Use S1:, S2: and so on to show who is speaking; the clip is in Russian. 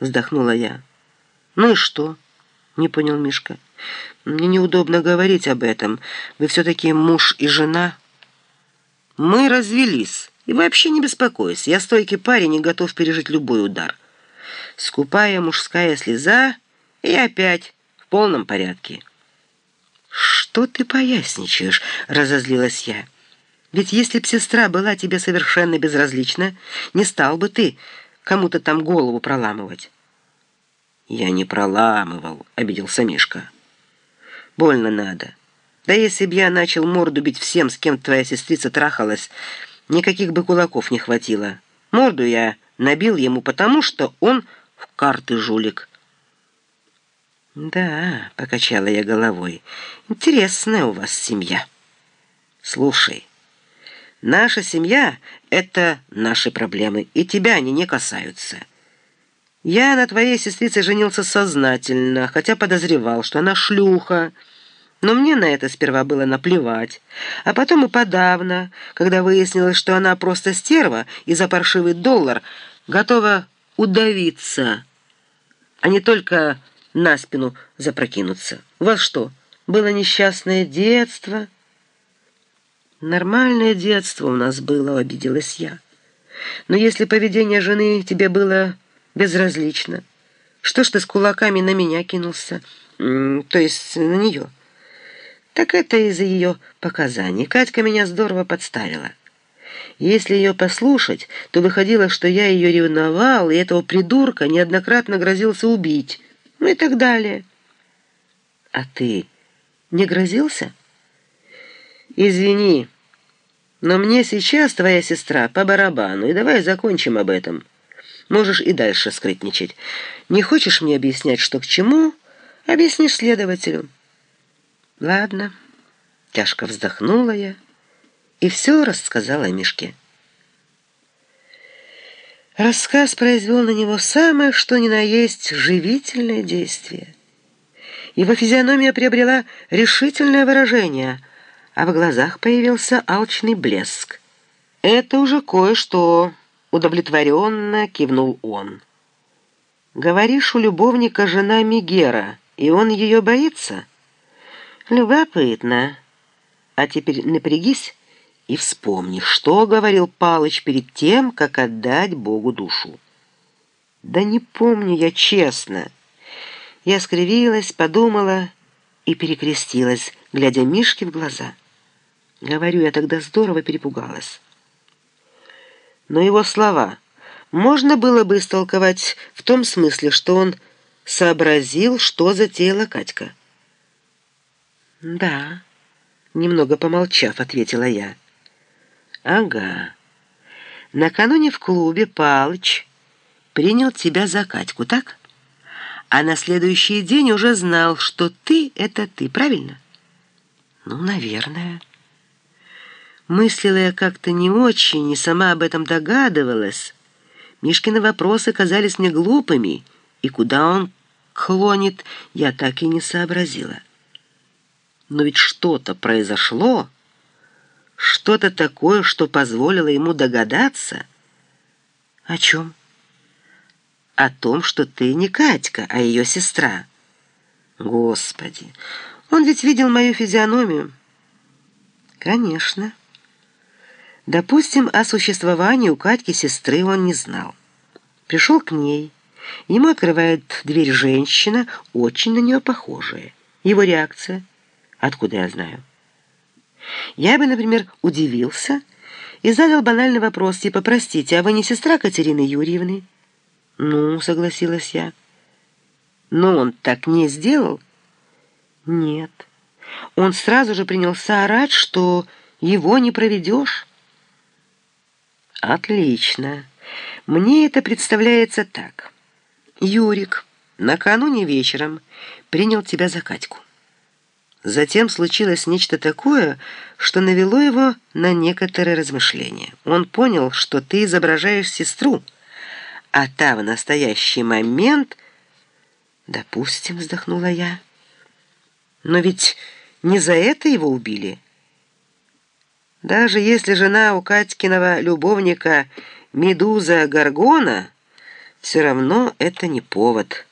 S1: вздохнула я. «Ну и что?» — не понял Мишка. «Мне неудобно говорить об этом. Вы все-таки муж и жена». «Мы развелись. И вообще не беспокойся. Я стойкий парень и готов пережить любой удар. Скупая мужская слеза, и опять в полном порядке». «Что ты поясничаешь?» — разозлилась я. «Ведь если б сестра была тебе совершенно безразлична, не стал бы ты кому-то там голову проламывать». «Я не проламывал», — обиделся Мишка. «Больно надо. Да если б я начал морду бить всем, с кем твоя сестрица трахалась, никаких бы кулаков не хватило. Морду я набил ему потому, что он в карты жулик». «Да», — покачала я головой, — «интересная у вас семья». «Слушай, наша семья — это наши проблемы, и тебя они не касаются». Я на твоей сестрице женился сознательно, хотя подозревал, что она шлюха. Но мне на это сперва было наплевать. А потом и подавно, когда выяснилось, что она просто стерва и за паршивый доллар готова удавиться, а не только на спину запрокинуться. У вас что, было несчастное детство? Нормальное детство у нас было, обиделась я. Но если поведение жены тебе было безразлично. Что ж ты с кулаками на меня кинулся? То есть на нее? Так это из-за ее показаний. Катька меня здорово подставила. Если ее послушать, то выходило, что я ее ревновал, и этого придурка неоднократно грозился убить. Ну и так далее. А ты не грозился? Извини, но мне сейчас твоя сестра по барабану, и давай закончим об этом. Можешь и дальше скрытничать. Не хочешь мне объяснять, что к чему? Объяснишь следователю. Ладно. Тяжко вздохнула я и все рассказала Мишке. Рассказ произвел на него самое, что ни на есть, живительное действие. Его физиономия приобрела решительное выражение, а в глазах появился алчный блеск. «Это уже кое-что», Удовлетворенно кивнул он. «Говоришь, у любовника жена Мигера, и он ее боится?» «Любопытно. А теперь напрягись и вспомни, что говорил Палыч перед тем, как отдать Богу душу». «Да не помню я честно». Я скривилась, подумала и перекрестилась, глядя Мишке в глаза. Говорю, я тогда здорово перепугалась но его слова можно было бы истолковать в том смысле, что он сообразил, что затеяла Катька. «Да», — немного помолчав, ответила я. «Ага. Накануне в клубе Палыч принял тебя за Катьку, так? А на следующий день уже знал, что ты — это ты, правильно?» «Ну, наверное». Мыслила я как-то не очень и сама об этом догадывалась. Мишкины вопросы казались мне глупыми, и куда он клонит, я так и не сообразила. Но ведь что-то произошло, что-то такое, что позволило ему догадаться. О чем? О том, что ты не Катька, а ее сестра. Господи, он ведь видел мою физиономию. Конечно. Допустим, о существовании у Катьки сестры он не знал. Пришел к ней. Ему открывает дверь женщина, очень на нее похожая. Его реакция? Откуда я знаю? Я бы, например, удивился и задал банальный вопрос, типа, «Простите, а вы не сестра Катерины Юрьевны?» «Ну», — согласилась я. «Но он так не сделал?» «Нет». Он сразу же принялся орать, что его не проведешь. Отлично. Мне это представляется так. Юрик накануне вечером принял тебя за Катьку. Затем случилось нечто такое, что навело его на некоторые размышления. Он понял, что ты изображаешь сестру, а та в настоящий момент... Допустим, вздохнула я. Но ведь не за это его убили. Даже если жена у Катькиного любовника Медуза Гаргона, все равно это не повод».